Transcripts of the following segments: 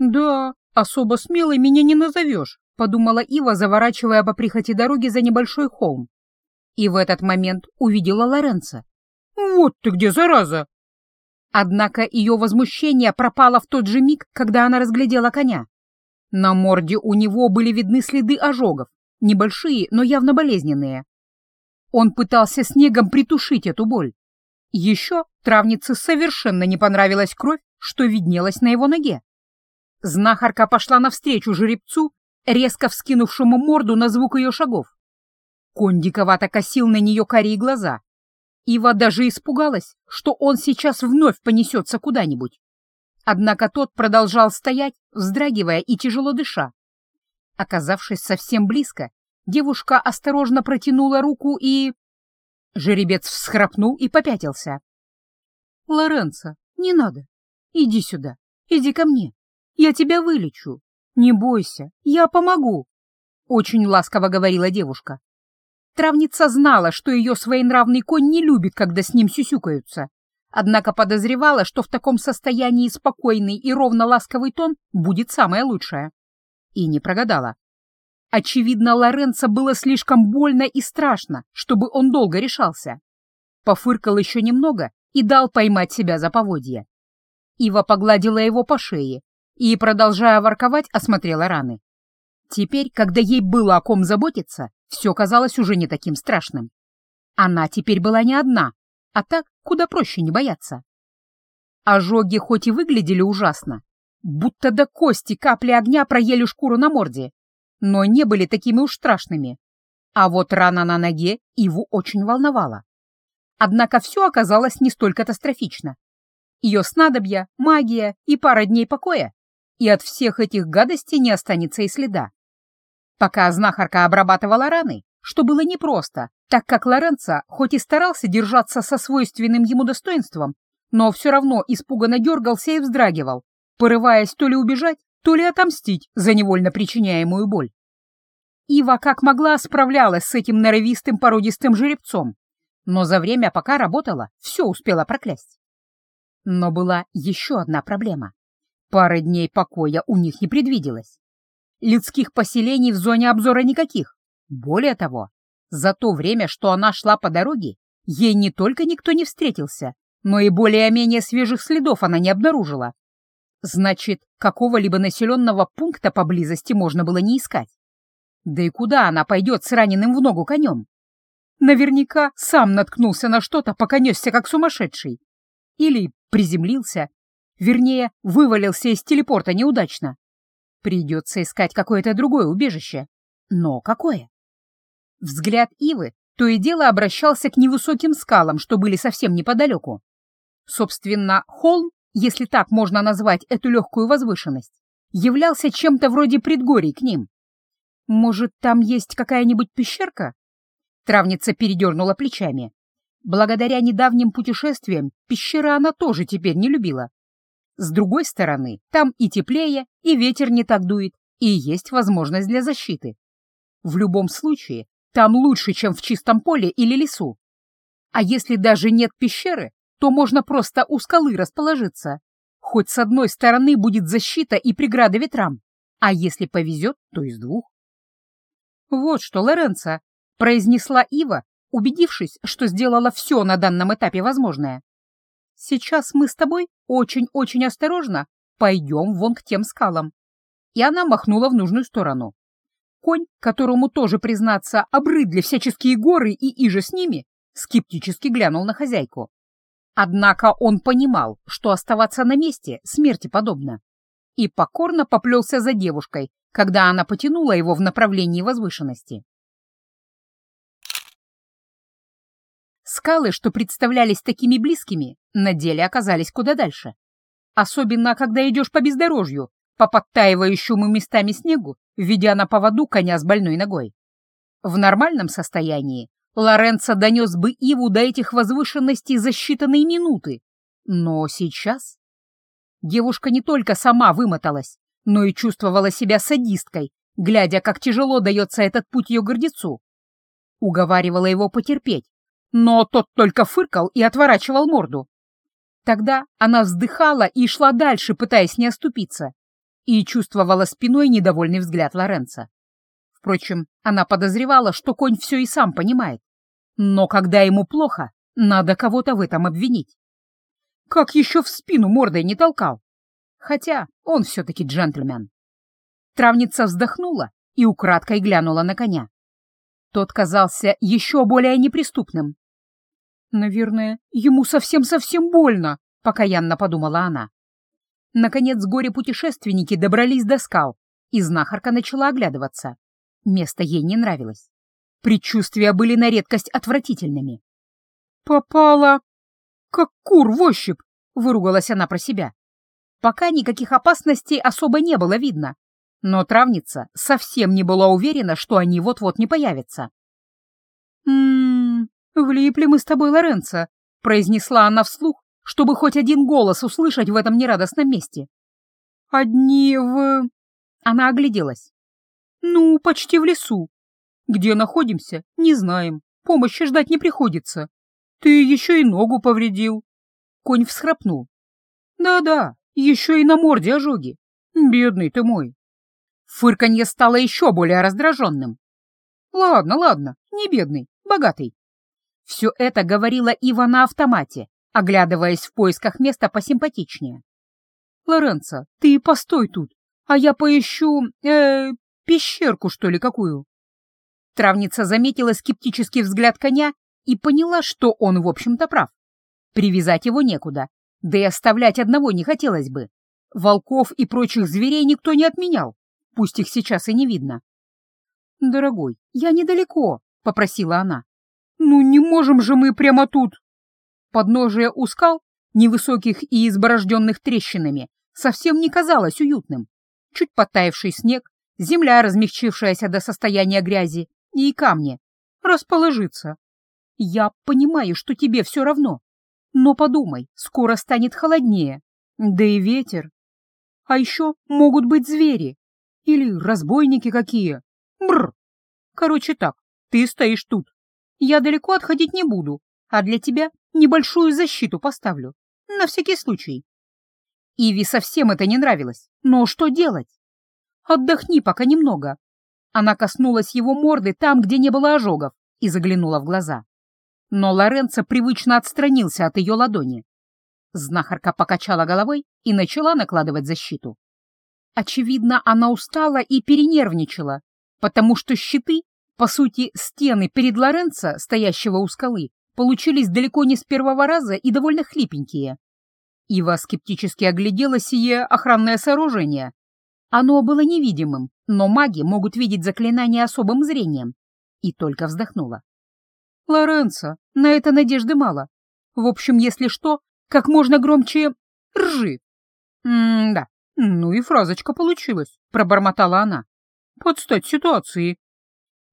Да, особо смелой меня не назовешь, подумала Ива, заворачивая по прихоти дороги за небольшой холм. И в этот момент увидела Лоренца. «Вот ты где, зараза!» Однако ее возмущение пропало в тот же миг, когда она разглядела коня. На морде у него были видны следы ожогов, небольшие, но явно болезненные. Он пытался снегом притушить эту боль. Еще травнице совершенно не понравилась кровь, что виднелась на его ноге. Знахарка пошла навстречу жеребцу, резко вскинувшему морду на звук ее шагов. Конь диковато косил на нее карие глаза. Ива даже испугалась, что он сейчас вновь понесется куда-нибудь. Однако тот продолжал стоять, вздрагивая и тяжело дыша. Оказавшись совсем близко, девушка осторожно протянула руку и... Жеребец всхрапнул и попятился. «Лоренцо, не надо. Иди сюда, иди ко мне. Я тебя вылечу. Не бойся, я помогу», — очень ласково говорила девушка. Травница знала, что ее своенравный конь не любит, когда с ним сюсюкаются, однако подозревала, что в таком состоянии спокойный и ровно ласковый тон будет самое лучшее. И не прогадала. Очевидно, Лоренцо было слишком больно и страшно, чтобы он долго решался. Пофыркал еще немного и дал поймать себя за поводье. Ива погладила его по шее и, продолжая ворковать, осмотрела раны. Теперь, когда ей было о ком заботиться, все казалось уже не таким страшным. Она теперь была не одна, а так куда проще не бояться. Ожоги хоть и выглядели ужасно, будто до кости капли огня проели шкуру на морде, но не были такими уж страшными. А вот рана на ноге Иву очень волновала. Однако все оказалось не столь катастрофично. Ее снадобья, магия и пара дней покоя, и от всех этих гадостей не останется и следа. Пока знахарка обрабатывала раны, что было непросто, так как Лоренцо хоть и старался держаться со свойственным ему достоинством, но все равно испуганно дергался и вздрагивал, порываясь то ли убежать, то ли отомстить за невольно причиняемую боль. Ива как могла справлялась с этим норовистым породистым жеребцом, но за время, пока работала, все успела проклясть. Но была еще одна проблема. Пары дней покоя у них не предвиделось. Людских поселений в зоне обзора никаких. Более того, за то время, что она шла по дороге, ей не только никто не встретился, но и более-менее свежих следов она не обнаружила. Значит, какого-либо населенного пункта поблизости можно было не искать. Да и куда она пойдет с раненым в ногу конем? Наверняка сам наткнулся на что-то, пока несся как сумасшедший. Или приземлился, вернее, вывалился из телепорта неудачно. Придется искать какое-то другое убежище. Но какое? Взгляд Ивы то и дело обращался к невысоким скалам, что были совсем неподалеку. Собственно, холм если так можно назвать эту легкую возвышенность, являлся чем-то вроде предгорий к ним. Может, там есть какая-нибудь пещерка? Травница передернула плечами. Благодаря недавним путешествиям пещеры она тоже теперь не любила. С другой стороны, там и теплее, и ветер не так дует, и есть возможность для защиты. В любом случае, там лучше, чем в чистом поле или лесу. А если даже нет пещеры, то можно просто у скалы расположиться. Хоть с одной стороны будет защита и преграда ветрам, а если повезет, то из двух. «Вот что, Лоренцо», — произнесла Ива, убедившись, что сделала все на данном этапе возможное. «Сейчас мы с тобой очень-очень осторожно пойдем вон к тем скалам». И она махнула в нужную сторону. Конь, которому тоже, признаться, обрыдли всяческие горы и иже с ними, скептически глянул на хозяйку. Однако он понимал, что оставаться на месте смерти подобно, и покорно поплелся за девушкой, когда она потянула его в направлении возвышенности. Скалы, что представлялись такими близкими, на деле оказались куда дальше. Особенно, когда идешь по бездорожью, по подтаивающему местами снегу, ведя на поводу коня с больной ногой. В нормальном состоянии Лоренцо донес бы Иву до этих возвышенностей за считанные минуты. Но сейчас... Девушка не только сама вымоталась, но и чувствовала себя садисткой, глядя, как тяжело дается этот путь ее гордецу. Уговаривала его потерпеть, но тот только фыркал и отворачивал морду. Тогда она вздыхала и шла дальше, пытаясь не оступиться. и чувствовала спиной недовольный взгляд Лоренца. Впрочем, она подозревала, что конь все и сам понимает. Но когда ему плохо, надо кого-то в этом обвинить. Как еще в спину мордой не толкал? Хотя он все-таки джентльмен. Травница вздохнула и украдкой глянула на коня. Тот казался еще более неприступным. «Наверное, ему совсем-совсем больно», — покаянно подумала она. Наконец горе-путешественники добрались до скал, и знахарка начала оглядываться. Место ей не нравилось. Предчувствия были на редкость отвратительными. «Попала! Как кур в ощупь!» — выругалась она про себя. Пока никаких опасностей особо не было видно, но травница совсем не была уверена, что они вот-вот не появятся. «М-м, влипли мы с тобой, Лоренцо», — произнесла она вслух, чтобы хоть один голос услышать в этом нерадостном месте. «Одни в...» Она огляделась. «Ну, почти в лесу. Где находимся, не знаем. Помощи ждать не приходится. Ты еще и ногу повредил». Конь всхрапнул. «Да-да, еще и на морде ожоги. Бедный ты мой». Фырканье стало еще более раздраженным. «Ладно, ладно, не бедный, богатый». Все это говорила Ива на автомате, оглядываясь в поисках места посимпатичнее. «Лоренцо, ты постой тут, а я поищу... э пещерку, что ли, какую?» Травница заметила скептический взгляд коня и поняла, что он, в общем-то, прав. Привязать его некуда, да и оставлять одного не хотелось бы. Волков и прочих зверей никто не отменял, пусть их сейчас и не видно. «Дорогой, я недалеко», — попросила она. «Ну не можем же мы прямо тут!» Подножие у скал, невысоких и изборожденных трещинами, совсем не казалось уютным. Чуть подтаявший снег, земля, размягчившаяся до состояния грязи, и камни. Расположиться. Я понимаю, что тебе все равно. Но подумай, скоро станет холоднее. Да и ветер. А еще могут быть звери. Или разбойники какие. Бррр. Короче так, ты стоишь тут. Я далеко отходить не буду, а для тебя небольшую защиту поставлю. На всякий случай. Иви совсем это не нравилось. Но что делать? Отдохни пока немного. Она коснулась его морды там, где не было ожогов, и заглянула в глаза. Но Лоренцо привычно отстранился от ее ладони. Знахарка покачала головой и начала накладывать защиту. Очевидно, она устала и перенервничала, потому что щиты, по сути, стены перед Лоренцо, стоящего у скалы, получились далеко не с первого раза и довольно хлипенькие. Ива скептически оглядела сие охранное сооружение. Оно было невидимым, но маги могут видеть заклинания особым зрением. И только вздохнула. «Лоренцо, на это надежды мало. В общем, если что, как можно громче ржи». «М-да, ну и фразочка получилась», — пробормотала она. «Под стать ситуации».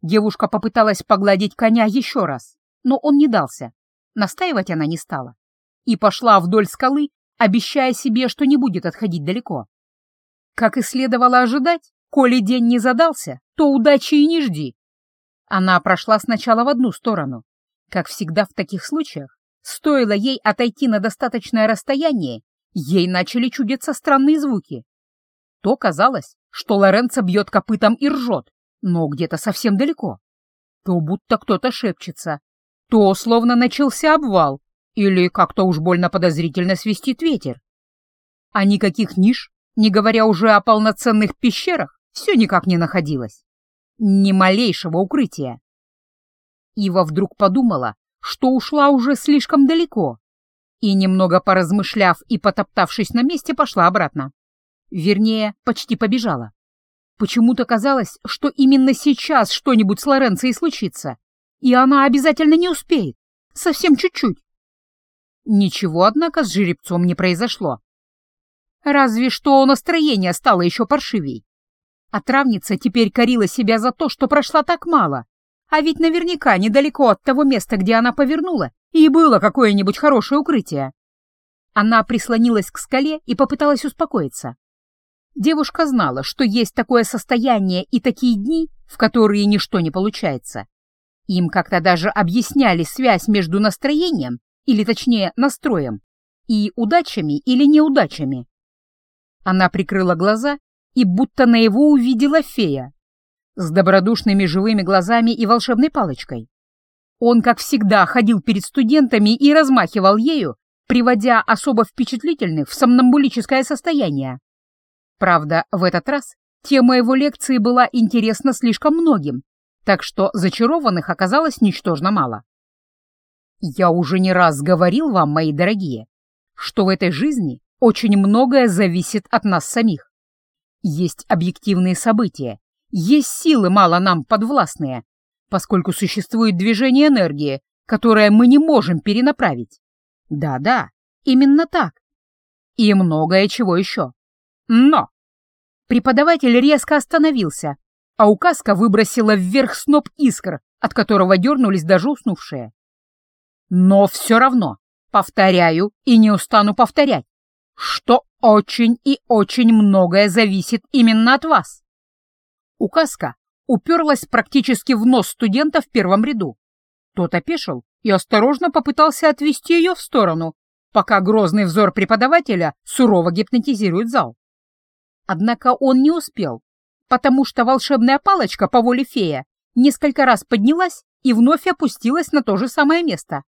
Девушка попыталась погладить коня еще раз, но он не дался. Настаивать она не стала. И пошла вдоль скалы, обещая себе, что не будет отходить далеко. Как и следовало ожидать, коли день не задался, то удачи и не жди. Она прошла сначала в одну сторону. Как всегда в таких случаях, стоило ей отойти на достаточное расстояние, ей начали чудиться странные звуки. То казалось, что Лоренцо бьет копытом и ржет, но где-то совсем далеко. То будто кто-то шепчется, то словно начался обвал, или как-то уж больно подозрительно свистит ветер. А никаких ниш, не говоря уже о полноценных пещерах, все никак не находилось. Ни малейшего укрытия. Ива вдруг подумала, что ушла уже слишком далеко, и, немного поразмышляв и потоптавшись на месте, пошла обратно. Вернее, почти побежала. Почему-то казалось, что именно сейчас что-нибудь с Лоренцией случится, и она обязательно не успеет. Совсем чуть-чуть. Ничего, однако, с жеребцом не произошло. Разве что настроение стало еще паршивей. А травница теперь корила себя за то, что прошла так мало. А ведь наверняка недалеко от того места, где она повернула, и было какое-нибудь хорошее укрытие. Она прислонилась к скале и попыталась успокоиться. Девушка знала, что есть такое состояние и такие дни, в которые ничто не получается. Им как-то даже объясняли связь между настроением, или точнее настроем, и удачами или неудачами. Она прикрыла глаза и будто на его увидела фея с добродушными живыми глазами и волшебной палочкой. Он, как всегда, ходил перед студентами и размахивал ею, приводя особо впечатлительных в сомнамбулическое состояние. Правда, в этот раз тема его лекции была интересна слишком многим, так что зачарованных оказалось ничтожно мало. Я уже не раз говорил вам, мои дорогие, что в этой жизни очень многое зависит от нас самих. Есть объективные события, есть силы мало нам подвластные, поскольку существует движение энергии, которое мы не можем перенаправить. Да-да, именно так. И многое чего еще. Но! Преподаватель резко остановился, а указка выбросила вверх сноп искр, от которого дернулись даже уснувшие. Но все равно, повторяю и не устану повторять, что очень и очень многое зависит именно от вас. Указка уперлась практически в нос студента в первом ряду. Тот опешил и осторожно попытался отвести ее в сторону, пока грозный взор преподавателя сурово гипнотизирует зал. Однако он не успел, потому что волшебная палочка по воле фея несколько раз поднялась и вновь опустилась на то же самое место,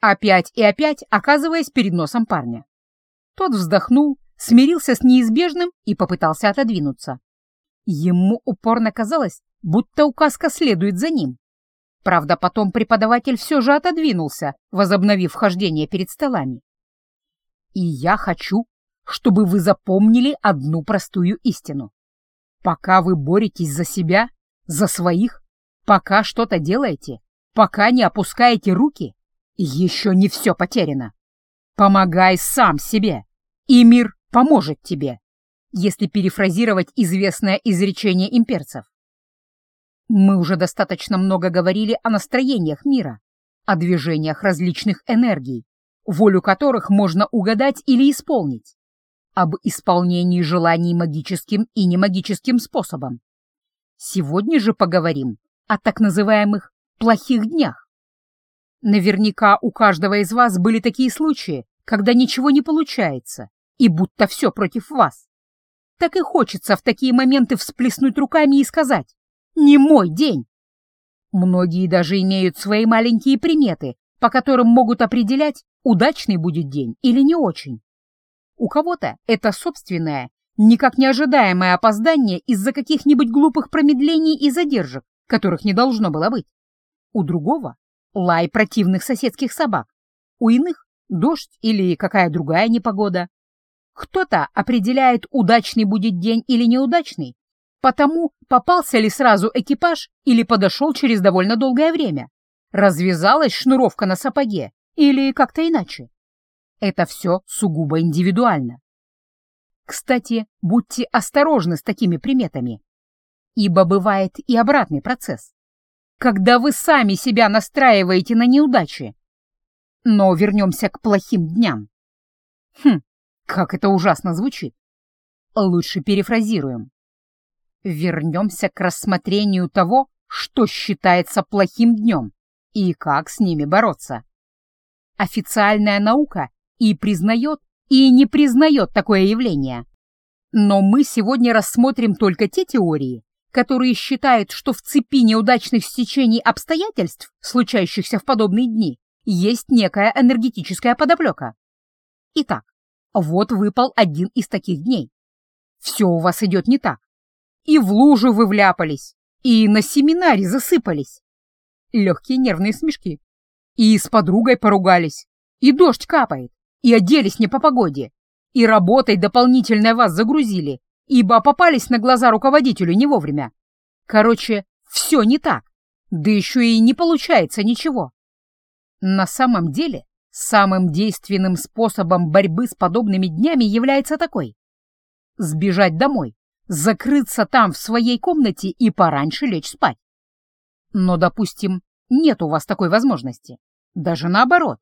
опять и опять оказываясь перед носом парня. Тот вздохнул, смирился с неизбежным и попытался отодвинуться. Ему упорно казалось, будто указка следует за ним. Правда, потом преподаватель все же отодвинулся, возобновив хождение перед столами. И я хочу, чтобы вы запомнили одну простую истину. Пока вы боретесь за себя, за своих, пока что-то делаете, пока не опускаете руки, еще не все потеряно. Помогай сам себе, и мир поможет тебе, если перефразировать известное изречение имперцев. Мы уже достаточно много говорили о настроениях мира, о движениях различных энергий, волю которых можно угадать или исполнить, об исполнении желаний магическим и немагическим способом. Сегодня же поговорим о так называемых «плохих днях». Наверняка у каждого из вас были такие случаи, когда ничего не получается, и будто все против вас. Так и хочется в такие моменты всплеснуть руками и сказать не мой день. Многие даже имеют свои маленькие приметы, по которым могут определять, удачный будет день или не очень. У кого-то это собственное, никак не ожидаемое опоздание из-за каких-нибудь глупых промедлений и задержек, которых не должно было быть. У другого — лай противных соседских собак. У иных — дождь или какая другая непогода. Кто-то определяет, удачный будет день или неудачный, потому попался ли сразу экипаж или подошел через довольно долгое время, развязалась шнуровка на сапоге или как-то иначе. Это все сугубо индивидуально. Кстати, будьте осторожны с такими приметами, ибо бывает и обратный процесс, когда вы сами себя настраиваете на неудачи. Но вернемся к плохим дням. Хм, как это ужасно звучит. Лучше перефразируем. Вернемся к рассмотрению того, что считается плохим днем и как с ними бороться. Официальная наука и признает, и не признает такое явление. Но мы сегодня рассмотрим только те теории, которые считают, что в цепи неудачных стечений обстоятельств, случающихся в подобные дни, есть некая энергетическая подоплека. Итак, вот выпал один из таких дней. Все у вас идет не так. И в лужу вы вляпались, и на семинаре засыпались. Легкие нервные смешки. И с подругой поругались, и дождь капает, и оделись не по погоде, и работой дополнительно вас загрузили, ибо попались на глаза руководителю не вовремя. Короче, все не так, да еще и не получается ничего. На самом деле, самым действенным способом борьбы с подобными днями является такой. Сбежать домой, закрыться там в своей комнате и пораньше лечь спать. Но, допустим, нет у вас такой возможности. Даже наоборот.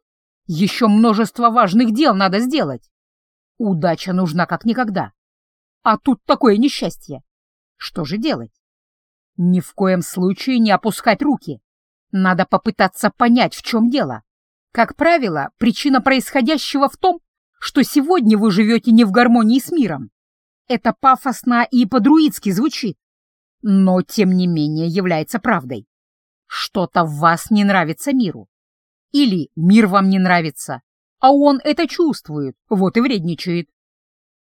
Еще множество важных дел надо сделать. Удача нужна как никогда. А тут такое несчастье. Что же делать? Ни в коем случае не опускать руки. Надо попытаться понять, в чем дело. Как правило, причина происходящего в том, что сегодня вы живете не в гармонии с миром. Это пафосно и по-друидски звучит, но тем не менее является правдой. Что-то в вас не нравится миру. Или мир вам не нравится, а он это чувствует, вот и вредничает.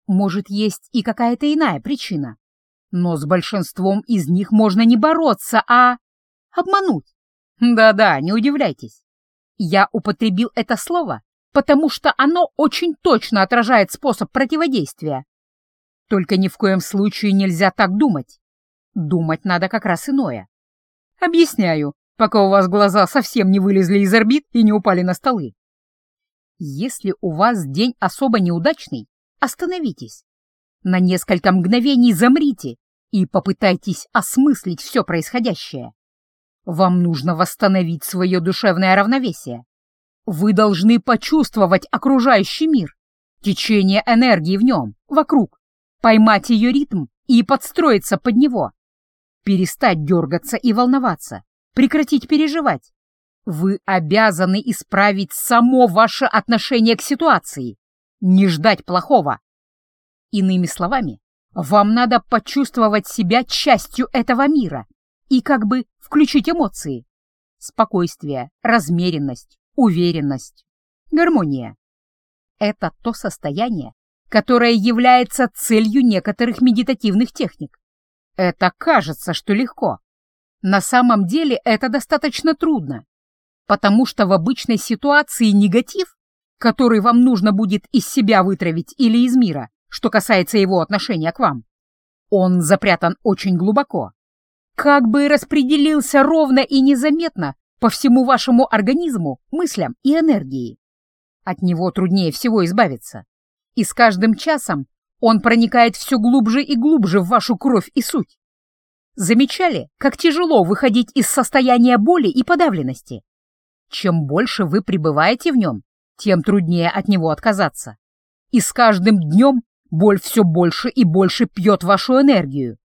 Может, есть и какая-то иная причина. Но с большинством из них можно не бороться, а обмануть. Да-да, не удивляйтесь. Я употребил это слово, потому что оно очень точно отражает способ противодействия. Только ни в коем случае нельзя так думать. Думать надо как раз иное. Объясняю, пока у вас глаза совсем не вылезли из орбит и не упали на столы. Если у вас день особо неудачный, остановитесь. На несколько мгновений замрите и попытайтесь осмыслить все происходящее. Вам нужно восстановить свое душевное равновесие. Вы должны почувствовать окружающий мир, течение энергии в нем, вокруг, поймать ее ритм и подстроиться под него. Перестать дергаться и волноваться, прекратить переживать. Вы обязаны исправить само ваше отношение к ситуации, не ждать плохого. Иными словами, вам надо почувствовать себя частью этого мира и как бы включить эмоции. Спокойствие, размеренность, уверенность, гармония. Это то состояние, которое является целью некоторых медитативных техник. Это кажется, что легко. На самом деле это достаточно трудно, потому что в обычной ситуации негатив, который вам нужно будет из себя вытравить или из мира, что касается его отношения к вам. Он запрятан очень глубоко. Как бы распределился ровно и незаметно по всему вашему организму, мыслям и энергии. От него труднее всего избавиться. И с каждым часом он проникает все глубже и глубже в вашу кровь и суть. Замечали, как тяжело выходить из состояния боли и подавленности? Чем больше вы пребываете в нем, тем труднее от него отказаться. И с каждым днем Боль все больше и больше пьет вашу энергию,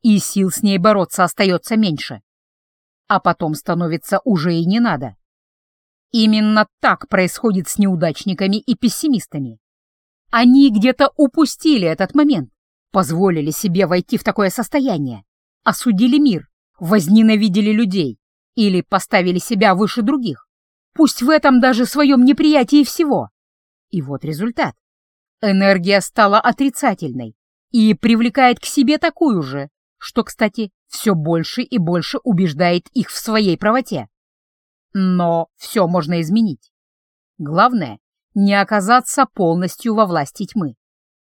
и сил с ней бороться остается меньше. А потом становится уже и не надо. Именно так происходит с неудачниками и пессимистами. Они где-то упустили этот момент, позволили себе войти в такое состояние, осудили мир, возненавидели людей или поставили себя выше других, пусть в этом даже своем неприятии всего. И вот результат. Энергия стала отрицательной и привлекает к себе такую же, что, кстати, все больше и больше убеждает их в своей правоте. Но все можно изменить. Главное — не оказаться полностью во власти тьмы.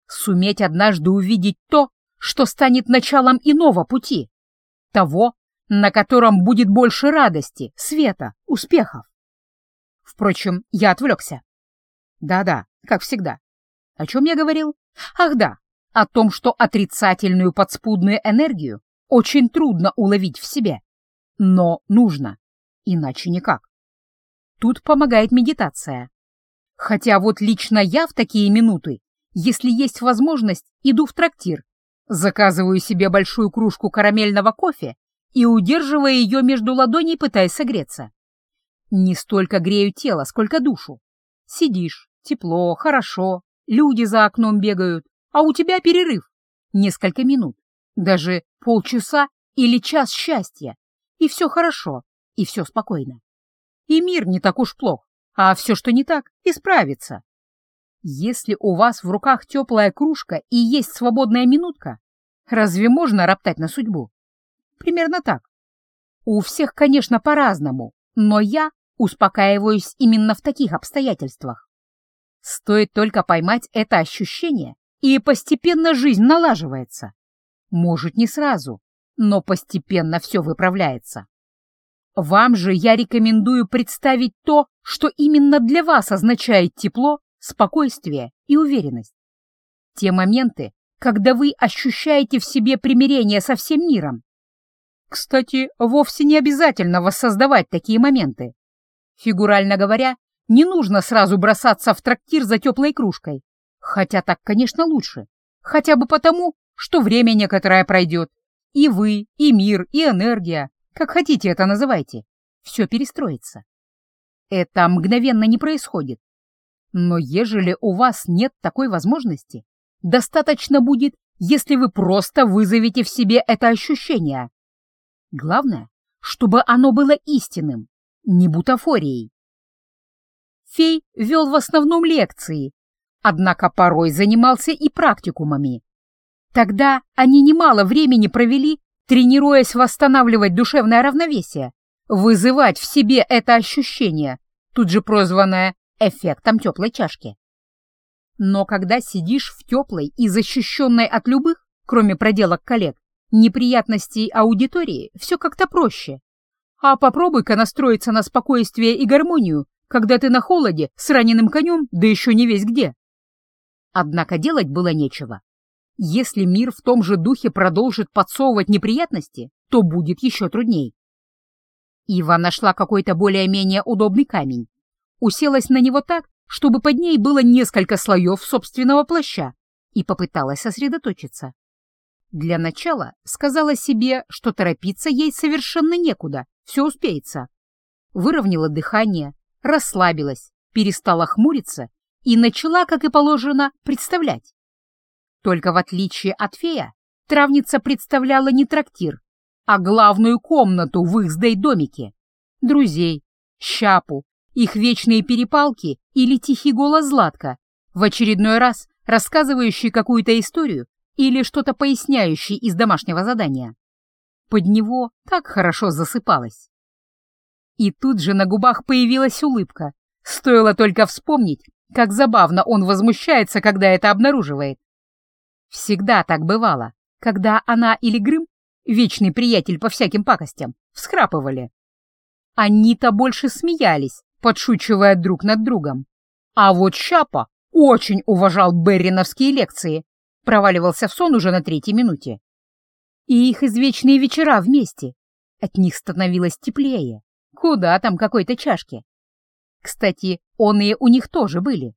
Суметь однажды увидеть то, что станет началом иного пути. Того, на котором будет больше радости, света, успехов. Впрочем, я отвлекся. Да-да, как всегда. О чем я говорил? Ах да, о том, что отрицательную подспудную энергию очень трудно уловить в себе. Но нужно, иначе никак. Тут помогает медитация. Хотя вот лично я в такие минуты, если есть возможность, иду в трактир, заказываю себе большую кружку карамельного кофе и удерживая ее между ладоней, пытаясь согреться. Не столько грею тело, сколько душу. Сидишь, тепло, хорошо, Люди за окном бегают, а у тебя перерыв. Несколько минут, даже полчаса или час счастья. И все хорошо, и все спокойно. И мир не так уж плох, а все, что не так, исправится. Если у вас в руках теплая кружка и есть свободная минутка, разве можно роптать на судьбу? Примерно так. У всех, конечно, по-разному, но я успокаиваюсь именно в таких обстоятельствах. Стоит только поймать это ощущение, и постепенно жизнь налаживается. Может, не сразу, но постепенно все выправляется. Вам же я рекомендую представить то, что именно для вас означает тепло, спокойствие и уверенность. Те моменты, когда вы ощущаете в себе примирение со всем миром. Кстати, вовсе не обязательно воссоздавать такие моменты. Фигурально говоря, не нужно сразу бросаться в трактир за теплой кружкой. Хотя так, конечно, лучше. Хотя бы потому, что время некоторое пройдет. И вы, и мир, и энергия, как хотите это называйте, все перестроится. Это мгновенно не происходит. Но ежели у вас нет такой возможности, достаточно будет если вы просто вызовете в себе это ощущение. Главное, чтобы оно было истинным, не бутафорией. Фей вел в основном лекции, однако порой занимался и практикумами. Тогда они немало времени провели, тренируясь восстанавливать душевное равновесие, вызывать в себе это ощущение, тут же прозванное эффектом теплой чашки. Но когда сидишь в теплой и защищенной от любых, кроме проделок коллег, неприятностей аудитории, все как-то проще. А попробуй-ка настроиться на спокойствие и гармонию, когда ты на холоде с раненым конем, да еще не весь где. Однако делать было нечего. Если мир в том же духе продолжит подсовывать неприятности, то будет еще трудней. Ива нашла какой-то более-менее удобный камень, уселась на него так, чтобы под ней было несколько слоев собственного плаща, и попыталась сосредоточиться. Для начала сказала себе, что торопиться ей совершенно некуда, все успеется. Выровняла дыхание, расслабилась, перестала хмуриться и начала, как и положено, представлять. Только в отличие от фея, травница представляла не трактир, а главную комнату в их домике, друзей, щапу, их вечные перепалки или тихий голос Златка, в очередной раз рассказывающий какую-то историю или что-то поясняющий из домашнего задания. Под него так хорошо засыпалось. И тут же на губах появилась улыбка. Стоило только вспомнить, как забавно он возмущается, когда это обнаруживает. Всегда так бывало, когда она или Грым, вечный приятель по всяким пакостям, всхрапывали. Они-то больше смеялись, подшучивая друг над другом. А вот Щапа очень уважал берриновские лекции, проваливался в сон уже на третьей минуте. И их извечные вечера вместе. От них становилось теплее. Куда там какой-то чашки? Кстати, он и у них тоже были.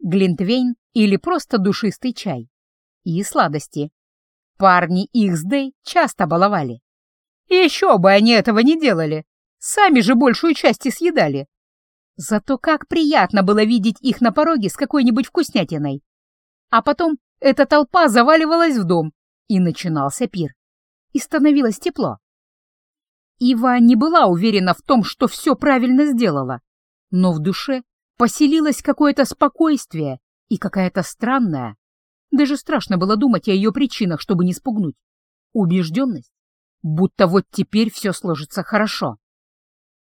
Глинтвейн или просто душистый чай и сладости. Парни их с Дэй часто баловали. Еще бы они этого не делали. Сами же большую часть и съедали. Зато как приятно было видеть их на пороге с какой-нибудь вкуснятиной. А потом эта толпа заваливалась в дом, и начинался пир. И становилось тепло. Ива не была уверена в том, что все правильно сделала, но в душе поселилось какое-то спокойствие и какая-то странная, даже страшно было думать о ее причинах, чтобы не спугнуть. Убежденность, будто вот теперь все сложится хорошо.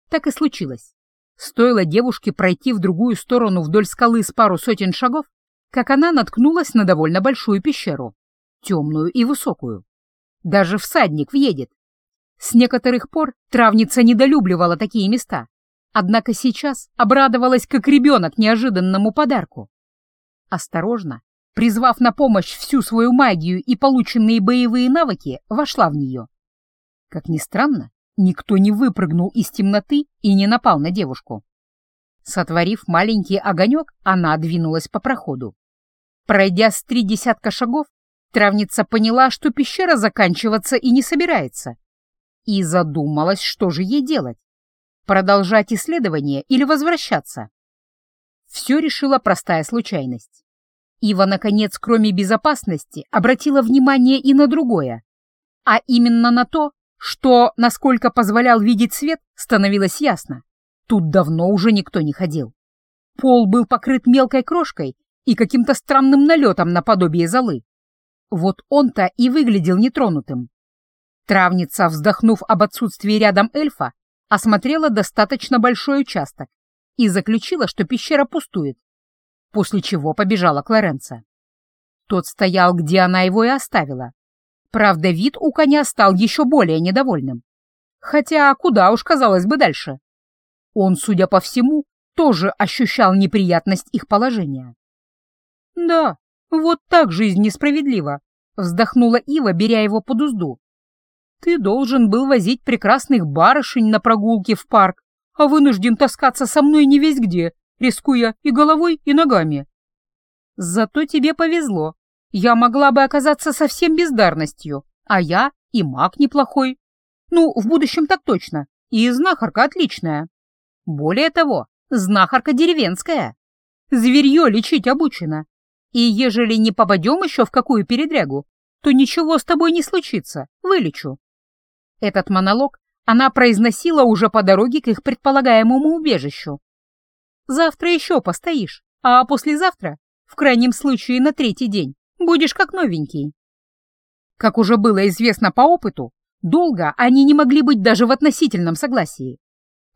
Так и случилось. Стоило девушке пройти в другую сторону вдоль скалы с пару сотен шагов, как она наткнулась на довольно большую пещеру, темную и высокую. Даже всадник въедет. С некоторых пор травница недолюбливала такие места, однако сейчас обрадовалась как ребенок неожиданному подарку. Осторожно, призвав на помощь всю свою магию и полученные боевые навыки, вошла в нее. Как ни странно, никто не выпрыгнул из темноты и не напал на девушку. Сотворив маленький огонек, она двинулась по проходу. Пройдя с три десятка шагов, травница поняла, что пещера заканчиваться и не собирается, и задумалась, что же ей делать — продолжать исследование или возвращаться. Все решила простая случайность. Ива, наконец, кроме безопасности, обратила внимание и на другое, а именно на то, что, насколько позволял видеть свет, становилось ясно. Тут давно уже никто не ходил. Пол был покрыт мелкой крошкой и каким-то странным налетом наподобие золы. Вот он-то и выглядел нетронутым. Травница, вздохнув об отсутствии рядом эльфа, осмотрела достаточно большой участок и заключила, что пещера пустует после чего побежала Клоренца. Тот стоял, где она его и оставила. Правда, вид у коня стал еще более недовольным. Хотя куда уж казалось бы дальше. Он, судя по всему, тоже ощущал неприятность их положения. «Да, вот так жизнь несправедлива», — вздохнула Ива, беря его под узду. «Ты должен был возить прекрасных барышень на прогулки в парк, а вынужден таскаться со мной не весь где, рискуя и головой, и ногами. Зато тебе повезло. Я могла бы оказаться совсем бездарностью, а я и маг неплохой. Ну, в будущем так точно, и знахарка отличная. Более того, знахарка деревенская. Зверье лечить обучено. И ежели не попадем еще в какую передрягу, то ничего с тобой не случится, вылечу». Этот монолог она произносила уже по дороге к их предполагаемому убежищу. «Завтра еще постоишь, а послезавтра, в крайнем случае на третий день, будешь как новенький». Как уже было известно по опыту, долго они не могли быть даже в относительном согласии.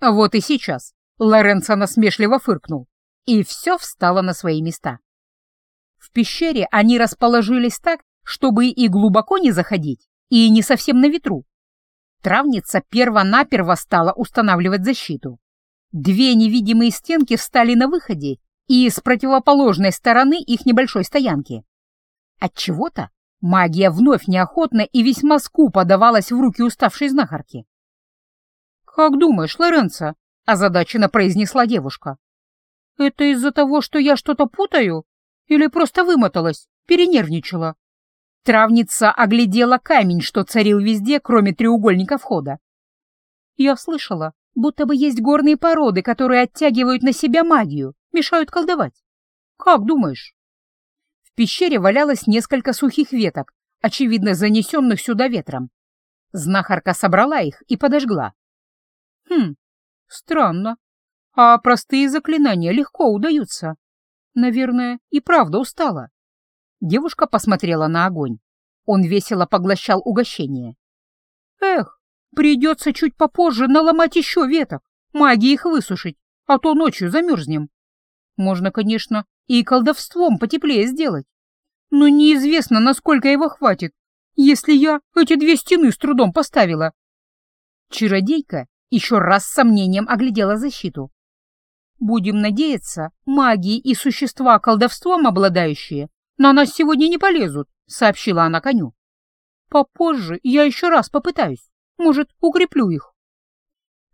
Вот и сейчас Лоренцо насмешливо фыркнул, и все встало на свои места. В пещере они расположились так, чтобы и глубоко не заходить, и не совсем на ветру. Травница перво-наперво стала устанавливать защиту. Две невидимые стенки встали на выходе и с противоположной стороны их небольшой стоянки. Отчего-то магия вновь неохотно и весьма скупо давалась в руки уставшей знахарки. «Как думаешь, Лоренцо?» — озадаченно произнесла девушка. «Это из-за того, что я что-то путаю? Или просто вымоталась, перенервничала?» Травница оглядела камень, что царил везде, кроме треугольника входа. «Я слышала, будто бы есть горные породы, которые оттягивают на себя магию, мешают колдовать. Как думаешь?» Пещере валялось несколько сухих веток, очевидно занесенных сюда ветром. Знахарка собрала их и подожгла. «Хм, странно. А простые заклинания легко удаются. Наверное, и правда устала». Девушка посмотрела на огонь. Он весело поглощал угощение. «Эх, Придется чуть попозже наломать еще веток, магии их высушить, а то ночью замерзнем. Можно, конечно, и колдовством потеплее сделать. Но неизвестно, насколько его хватит, если я эти две стены с трудом поставила. Чародейка еще раз с сомнением оглядела защиту. Будем надеяться, магии и существа колдовством обладающие на нас сегодня не полезут, сообщила она коню. Попозже я еще раз попытаюсь. Может, укреплю их.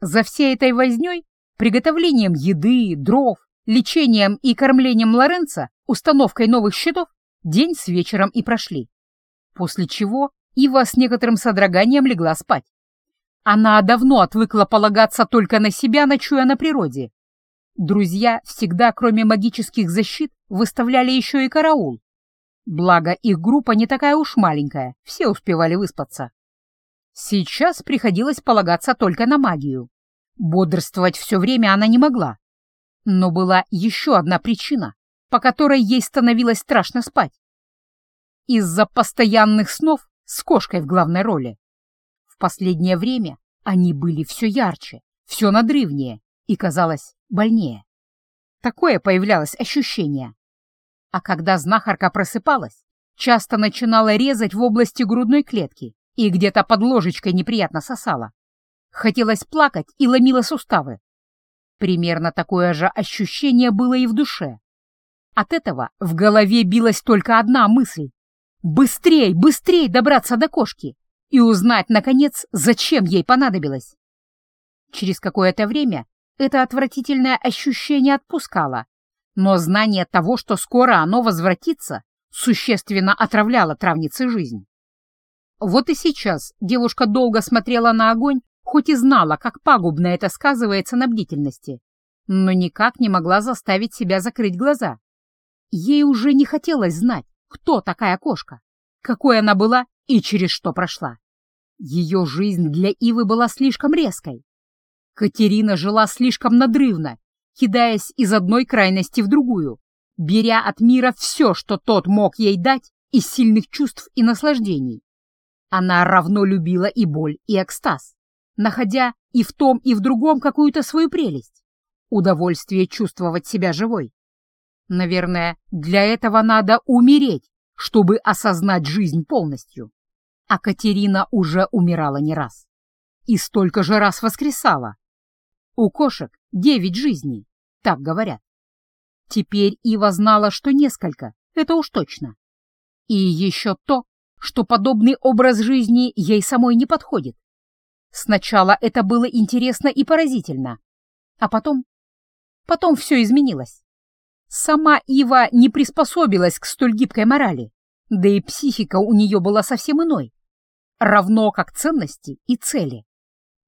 За всей этой вознёй, приготовлением еды, дров, лечением и кормлением Лоренца, установкой новых щитов, день с вечером и прошли. После чего Ива с некоторым содроганием легла спать. Она давно отвыкла полагаться только на себя, ночуя на природе. Друзья всегда, кроме магических защит, выставляли еще и караул. Благо, их группа не такая уж маленькая, все успевали выспаться. Сейчас приходилось полагаться только на магию. Бодрствовать все время она не могла. Но была еще одна причина, по которой ей становилось страшно спать. Из-за постоянных снов с кошкой в главной роли. В последнее время они были все ярче, все надрывнее и, казалось, больнее. Такое появлялось ощущение. А когда знахарка просыпалась, часто начинала резать в области грудной клетки, и где-то под ложечкой неприятно сосала. Хотелось плакать и ломило суставы. Примерно такое же ощущение было и в душе. От этого в голове билась только одна мысль. Быстрей, быстрей добраться до кошки и узнать, наконец, зачем ей понадобилось. Через какое-то время это отвратительное ощущение отпускало, но знание того, что скоро оно возвратится, существенно отравляло травнице жизнь. Вот и сейчас девушка долго смотрела на огонь, хоть и знала, как пагубно это сказывается на бдительности, но никак не могла заставить себя закрыть глаза. Ей уже не хотелось знать, кто такая кошка, какой она была и через что прошла. Ее жизнь для Ивы была слишком резкой. Катерина жила слишком надрывно, кидаясь из одной крайности в другую, беря от мира все, что тот мог ей дать, из сильных чувств и наслаждений. Она равно любила и боль, и экстаз, находя и в том, и в другом какую-то свою прелесть, удовольствие чувствовать себя живой. Наверное, для этого надо умереть, чтобы осознать жизнь полностью. А Катерина уже умирала не раз. И столько же раз воскресала. У кошек девять жизней, так говорят. Теперь Ива знала, что несколько, это уж точно. И еще то, что подобный образ жизни ей самой не подходит. Сначала это было интересно и поразительно, а потом... Потом все изменилось. Сама Ива не приспособилась к столь гибкой морали, да и психика у нее была совсем иной, равно как ценности и цели.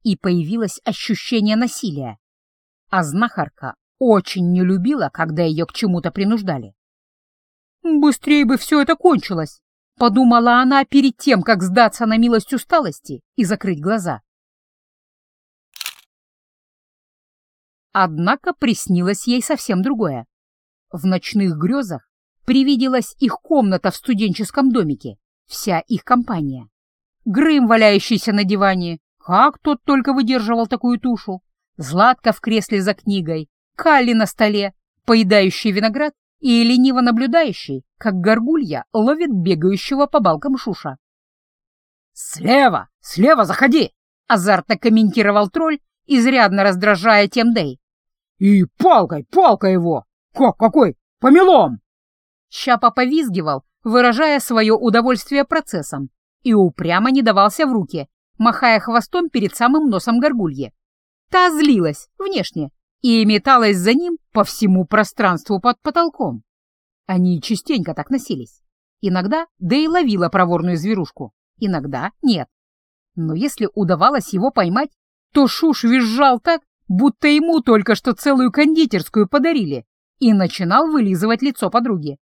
И появилось ощущение насилия. А знахарка очень не любила, когда ее к чему-то принуждали. «Быстрее бы все это кончилось!» подумала она перед тем, как сдаться на милость усталости и закрыть глаза. Однако приснилось ей совсем другое. В ночных грезах привиделась их комната в студенческом домике, вся их компания. Грым, валяющийся на диване, как тот только выдерживал такую тушу, Златка в кресле за книгой, Калли на столе, поедающий виноград и лениво наблюдающий, как горгулья ловит бегающего по балкам Шуша. «Слева! Слева заходи!» — азартно комментировал тролль, изрядно раздражая тем Дэй. «И палкой, палкой его! Как какой? Помелом!» Щапа повизгивал, выражая свое удовольствие процессом, и упрямо не давался в руки, махая хвостом перед самым носом горгульи. Та злилась, внешне, и металась за ним по всему пространству под потолком. Они частенько так носились. Иногда да и ловила проворную зверушку, иногда нет. Но если удавалось его поймать, то Шуш визжал так, будто ему только что целую кондитерскую подарили, и начинал вылизывать лицо подруги.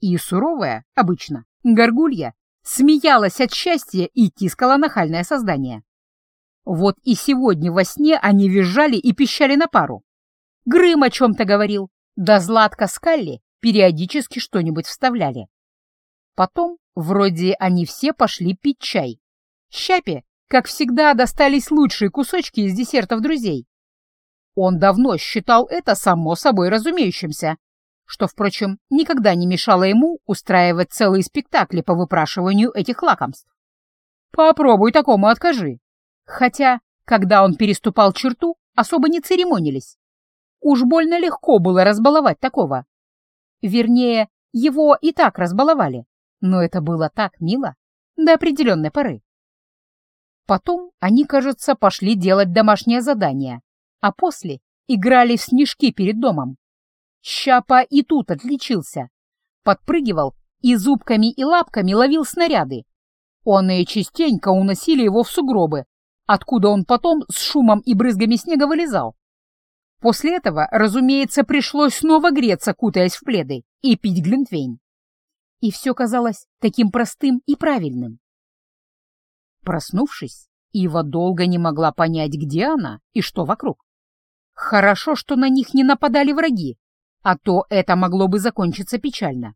И суровая, обычно, горгулья, смеялась от счастья и тискала нахальное создание. Вот и сегодня во сне они визжали и пищали на пару. Грым о чем-то говорил, да Златка с Калли периодически что-нибудь вставляли. Потом, вроде, они все пошли пить чай. Щапе, как всегда, достались лучшие кусочки из десертов друзей. Он давно считал это само собой разумеющимся, что, впрочем, никогда не мешало ему устраивать целые спектакли по выпрашиванию этих лакомств. Попробуй такому откажи. Хотя, когда он переступал черту, особо не церемонились. Уж больно легко было разбаловать такого. Вернее, его и так разбаловали, но это было так мило до определенной поры. Потом они, кажется, пошли делать домашнее задание, а после играли в снежки перед домом. Щапа и тут отличился. Подпрыгивал и зубками и лапками ловил снаряды. Он и частенько уносили его в сугробы, откуда он потом с шумом и брызгами снега вылезал. После этого, разумеется, пришлось снова греться, кутаясь в пледы, и пить глинтвейн. И все казалось таким простым и правильным. Проснувшись, Ива долго не могла понять, где она и что вокруг. Хорошо, что на них не нападали враги, а то это могло бы закончиться печально.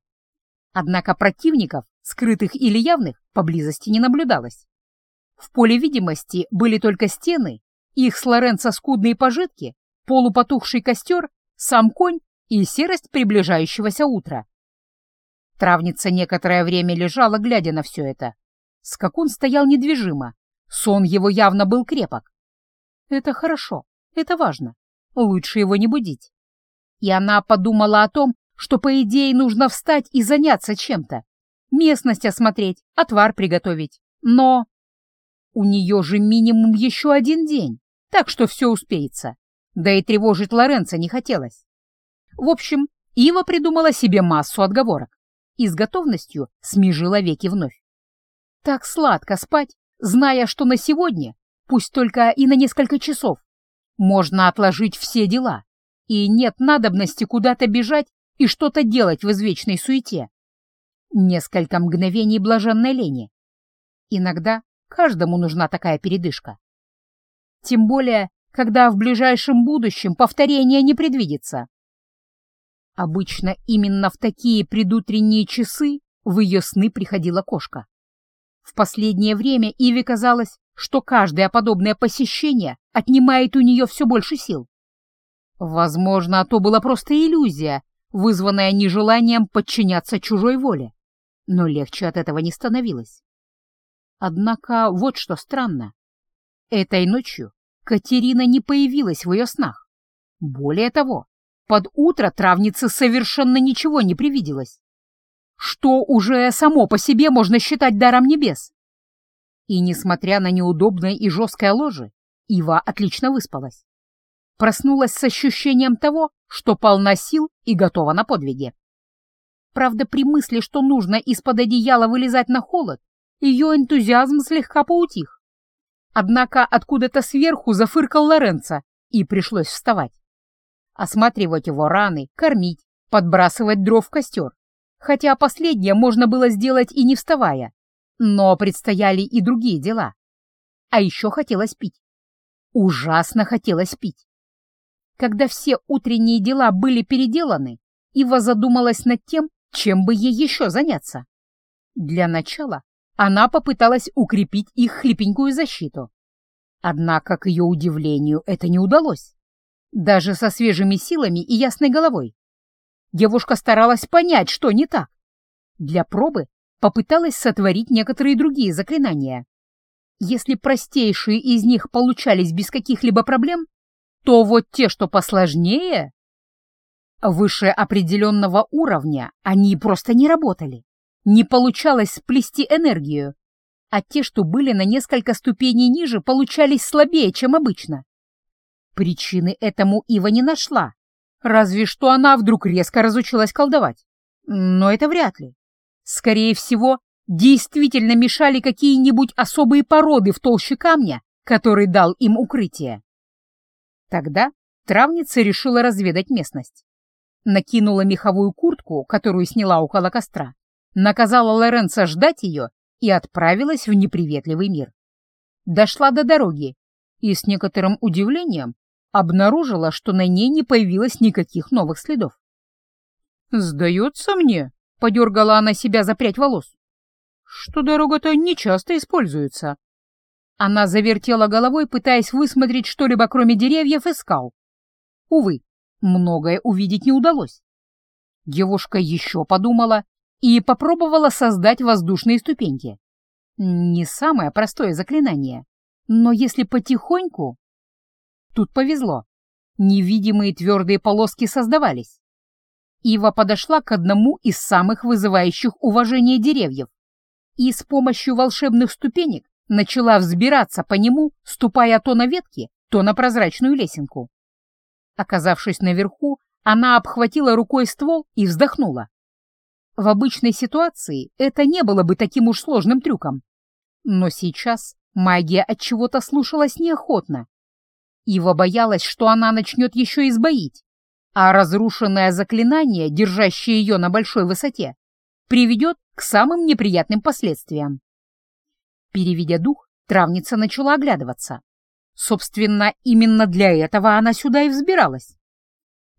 Однако противников, скрытых или явных, поблизости не наблюдалось. В поле видимости были только стены, их с Лоренцо скудные пожитки, полупотухший костер, сам конь и серость приближающегося утра. Травница некоторое время лежала, глядя на все это. Скакун стоял недвижимо, сон его явно был крепок. Это хорошо, это важно, лучше его не будить. И она подумала о том, что, по идее, нужно встать и заняться чем-то. Местность осмотреть, отвар приготовить. Но у нее же минимум еще один день, так что все успеется. Да и тревожить Лоренца не хотелось. В общем, Ива придумала себе массу отговорок и с готовностью смежила веки вновь. Так сладко спать, зная, что на сегодня, пусть только и на несколько часов, можно отложить все дела, и нет надобности куда-то бежать и что-то делать в извечной суете. Несколько мгновений блаженной лени. Иногда каждому нужна такая передышка. Тем более, когда в ближайшем будущем повторения не предвидится. Обычно именно в такие предутренние часы в ее сны приходила кошка. В последнее время Иве казалось, что каждое подобное посещение отнимает у нее все больше сил. Возможно, то была просто иллюзия, вызванная нежеланием подчиняться чужой воле. Но легче от этого не становилось. Однако вот что странно. Этой ночью Катерина не появилась в ее снах. Более того, под утро травнице совершенно ничего не привиделось. Что уже само по себе можно считать даром небес. И несмотря на неудобное и жесткое ложе, Ива отлично выспалась проснулась с ощущением того, что полна сил и готова на подвиги. Правда, при мысли, что нужно из-под одеяла вылезать на холод, ее энтузиазм слегка поутих. Однако откуда-то сверху зафыркал Лоренцо, и пришлось вставать. Осматривать его раны, кормить, подбрасывать дров в костер. хотя последнее можно было сделать и не вставая, но предстояли и другие дела. А еще хотелось пить. Ужасно хотелось пить. Когда все утренние дела были переделаны, Ива задумалась над тем, чем бы ей еще заняться. Для начала она попыталась укрепить их хлипенькую защиту. Однако, к ее удивлению, это не удалось. Даже со свежими силами и ясной головой. Девушка старалась понять, что не так. Для пробы попыталась сотворить некоторые другие заклинания. Если простейшие из них получались без каких-либо проблем, то вот те, что посложнее... Выше определенного уровня они просто не работали. Не получалось сплести энергию. А те, что были на несколько ступеней ниже, получались слабее, чем обычно. Причины этому Ива не нашла. Разве что она вдруг резко разучилась колдовать. Но это вряд ли. Скорее всего, действительно мешали какие-нибудь особые породы в толще камня, который дал им укрытие. Тогда травница решила разведать местность. Накинула меховую куртку, которую сняла около костра, наказала Лоренцо ждать ее и отправилась в неприветливый мир. Дошла до дороги и с некоторым удивлением обнаружила, что на ней не появилось никаких новых следов. «Сдается мне», — подергала она себя за прядь волос, «что дорога-то нечасто используется». Она завертела головой, пытаясь высмотреть что-либо, кроме деревьев и скал. Увы, многое увидеть не удалось. Девушка еще подумала и попробовала создать воздушные ступеньки. Не самое простое заклинание, но если потихоньку... Тут повезло. Невидимые твердые полоски создавались. Ива подошла к одному из самых вызывающих уважение деревьев и с помощью волшебных ступенек начала взбираться по нему, ступая то на ветки, то на прозрачную лесенку. Оказавшись наверху, она обхватила рукой ствол и вздохнула. В обычной ситуации это не было бы таким уж сложным трюком. Но сейчас магия от чего-то слушалась неохотно. Ива боялась, что она начнет еще и сбоить, а разрушенное заклинание, держащее ее на большой высоте, приведет к самым неприятным последствиям. Переведя дух, травница начала оглядываться. Собственно, именно для этого она сюда и взбиралась.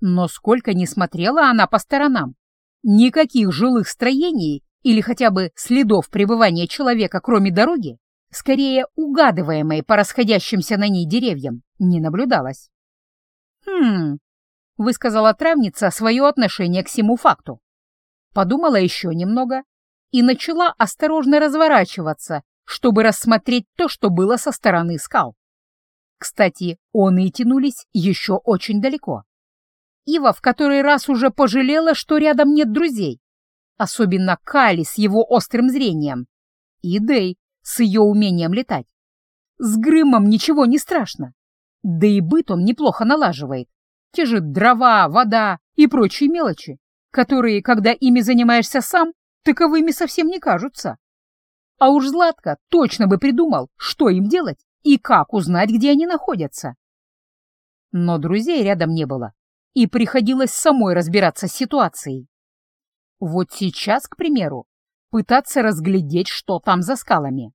Но сколько ни смотрела она по сторонам, Никаких жилых строений или хотя бы следов пребывания человека, кроме дороги, скорее угадываемой по расходящимся на ней деревьям, не наблюдалось. «Хм...» — высказала травница свое отношение к всему факту. Подумала еще немного и начала осторожно разворачиваться, чтобы рассмотреть то, что было со стороны скал. Кстати, он и тянулись еще очень далеко. Ива в который раз уже пожалела, что рядом нет друзей. Особенно Кали с его острым зрением. И Дэй с ее умением летать. С Грымом ничего не страшно. Да и быт он неплохо налаживает. Те же дрова, вода и прочие мелочи, которые, когда ими занимаешься сам, таковыми совсем не кажутся. А уж Златко точно бы придумал, что им делать и как узнать, где они находятся. Но друзей рядом не было и приходилось самой разбираться с ситуацией. Вот сейчас, к примеру, пытаться разглядеть, что там за скалами.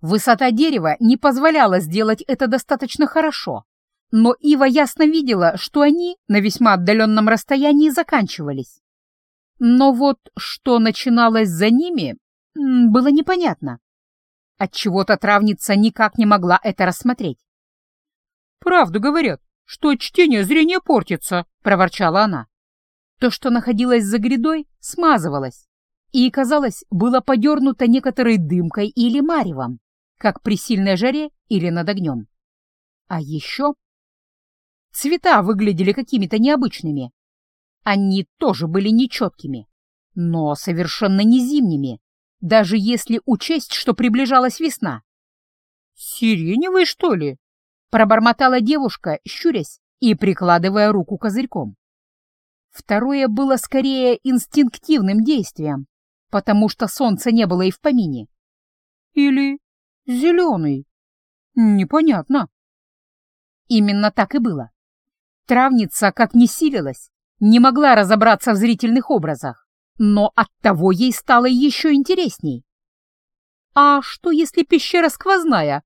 Высота дерева не позволяла сделать это достаточно хорошо, но Ива ясно видела, что они на весьма отдаленном расстоянии заканчивались. Но вот что начиналось за ними, было непонятно. Отчего-то травница никак не могла это рассмотреть. «Правду говорят, что чтение зрения портится», — проворчала она. То, что находилось за грядой, смазывалось, и, казалось, было подернуто некоторой дымкой или маревом, как при сильной жаре или над огнем. А еще цвета выглядели какими-то необычными. Они тоже были нечеткими, но совершенно не зимними, даже если учесть, что приближалась весна. «Сиреневый, что ли?» Пробормотала девушка, щурясь и прикладывая руку козырьком. Второе было скорее инстинктивным действием, потому что солнца не было и в помине. Или зеленый. Непонятно. Именно так и было. Травница, как ни силилась, не могла разобраться в зрительных образах, но оттого ей стало еще интересней. А что, если пещера сквозная?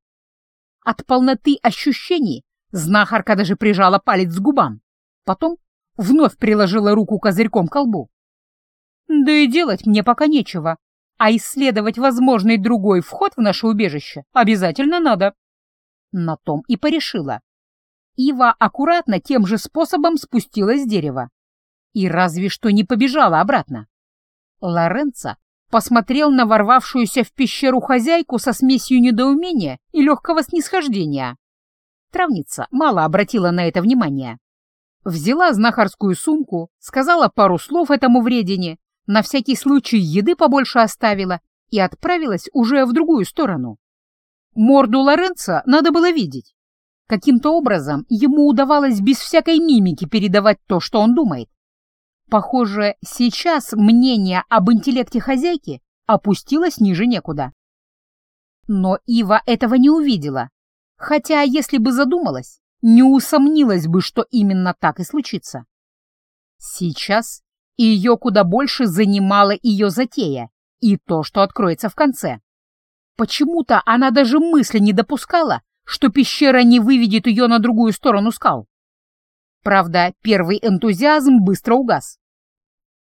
От полноты ощущений знахарка даже прижала палец к губам, потом вновь приложила руку козырьком к колбу. Да и делать мне пока нечего, а исследовать возможный другой вход в наше убежище обязательно надо. На том и порешила. Ива аккуратно тем же способом спустилась с дерева. И разве что не побежала обратно. Лоренцо посмотрел на ворвавшуюся в пещеру хозяйку со смесью недоумения и легкого снисхождения. Травница мало обратила на это внимание. Взяла знахарскую сумку, сказала пару слов этому вредине, на всякий случай еды побольше оставила и отправилась уже в другую сторону. Морду Лоренца надо было видеть. Каким-то образом ему удавалось без всякой мимики передавать то, что он думает. Похоже, сейчас мнение об интеллекте хозяйки опустилось ниже некуда. Но Ива этого не увидела, хотя, если бы задумалась, не усомнилась бы, что именно так и случится. Сейчас ее куда больше занимала ее затея и то, что откроется в конце. Почему-то она даже мысли не допускала, что пещера не выведет ее на другую сторону скал. Правда, первый энтузиазм быстро угас.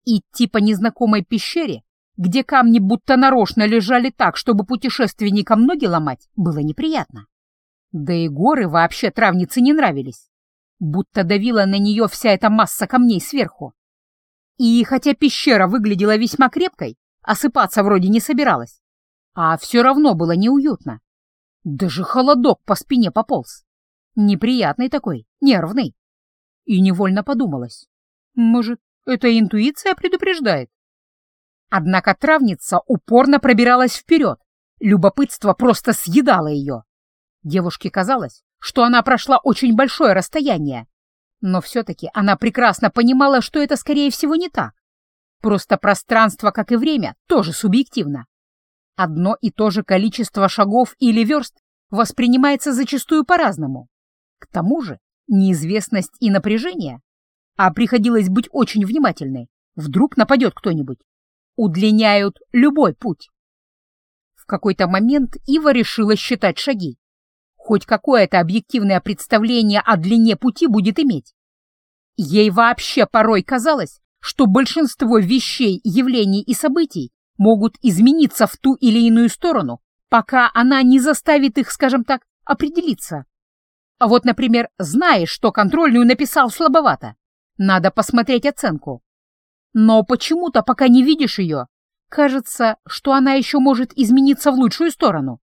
Идти по незнакомой пещере, где камни будто нарочно лежали так, чтобы путешественникам ноги ломать, было неприятно. Да и горы вообще травнице не нравились. Будто давила на нее вся эта масса камней сверху. И хотя пещера выглядела весьма крепкой, осыпаться вроде не собиралась, а все равно было неуютно. Даже холодок по спине пополз. Неприятный такой, нервный. И невольно подумалось. Может, это интуиция предупреждает? Однако травница упорно пробиралась вперед. Любопытство просто съедало ее. Девушке казалось, что она прошла очень большое расстояние. Но все-таки она прекрасно понимала, что это, скорее всего, не так. Просто пространство, как и время, тоже субъективно. Одно и то же количество шагов или верст воспринимается зачастую по-разному. К тому же неизвестность и напряжение, а приходилось быть очень внимательной, вдруг нападет кто-нибудь, удлиняют любой путь. В какой-то момент Ива решила считать шаги. Хоть какое-то объективное представление о длине пути будет иметь. Ей вообще порой казалось, что большинство вещей, явлений и событий могут измениться в ту или иную сторону, пока она не заставит их, скажем так, определиться. А вот, например, знаешь, что контрольную написал слабовато, надо посмотреть оценку. Но почему-то, пока не видишь ее, кажется, что она еще может измениться в лучшую сторону.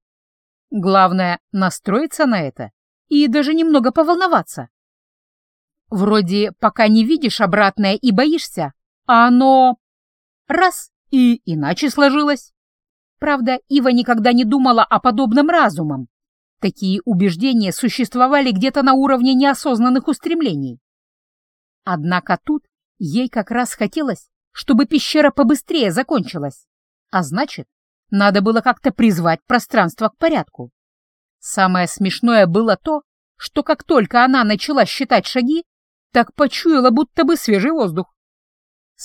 Главное — настроиться на это и даже немного поволноваться. Вроде пока не видишь обратное и боишься, а оно... Раз и иначе сложилось. Правда, Ива никогда не думала о подобном разумом. Такие убеждения существовали где-то на уровне неосознанных устремлений. Однако тут ей как раз хотелось, чтобы пещера побыстрее закончилась, а значит, надо было как-то призвать пространство к порядку. Самое смешное было то, что как только она начала считать шаги, так почуяла будто бы свежий воздух.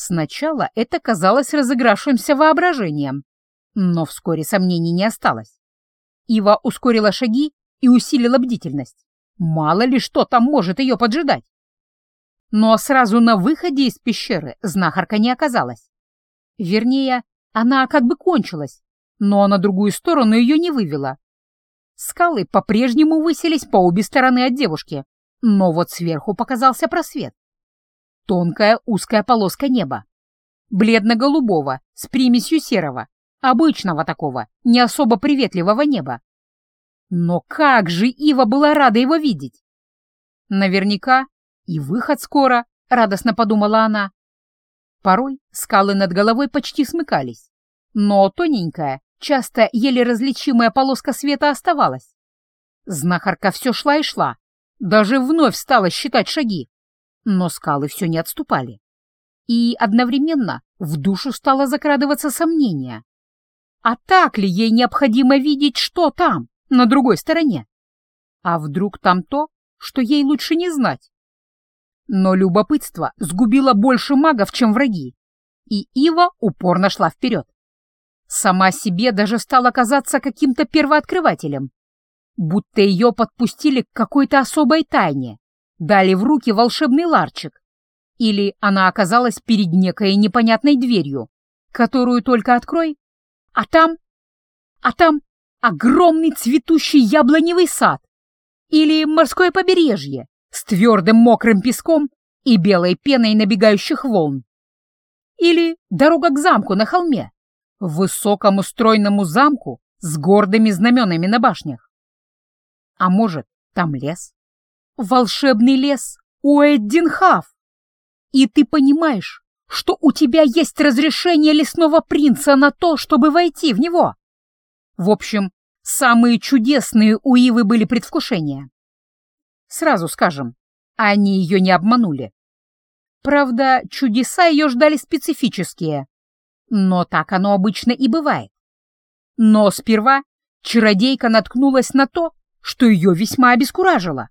Сначала это казалось разыгравшимся воображением, но вскоре сомнений не осталось. Ива ускорила шаги и усилила бдительность. Мало ли что там может ее поджидать. Но сразу на выходе из пещеры знахарка не оказалась. Вернее, она как бы кончилась, но на другую сторону ее не вывела. Скалы по-прежнему высились по обе стороны от девушки, но вот сверху показался просвет. Тонкая узкая полоска неба. Бледно-голубого, с примесью серого, обычного такого, не особо приветливого неба. Но как же Ива была рада его видеть! Наверняка и выход скоро, радостно подумала она. Порой скалы над головой почти смыкались, но тоненькая, часто еле различимая полоска света оставалась. Знахарка все шла и шла, даже вновь стала считать шаги но скалы все не отступали. И одновременно в душу стало закрадываться сомнение. А так ли ей необходимо видеть, что там, на другой стороне? А вдруг там то, что ей лучше не знать? Но любопытство сгубило больше магов, чем враги. И Ива упорно шла вперед. Сама себе даже стала казаться каким-то первооткрывателем. Будто ее подпустили к какой-то особой тайне, дали в руки волшебный ларчик. Или она оказалась перед некой непонятной дверью, которую только открой, а там... А там огромный цветущий яблоневый сад. Или морское побережье с твердым мокрым песком и белой пеной набегающих волн. Или дорога к замку на холме, высокому стройному замку с гордыми знаменами на башнях. А может, там лес? Волшебный лес у Эддинхаф. И ты понимаешь, что у тебя есть разрешение лесного принца на то, чтобы войти в него. В общем, самые чудесные у Ивы были предвкушения. Сразу скажем, они ее не обманули. Правда, чудеса ее ждали специфические, но так оно обычно и бывает. Но сперва чародейка наткнулась на то, что ее весьма обескуражило.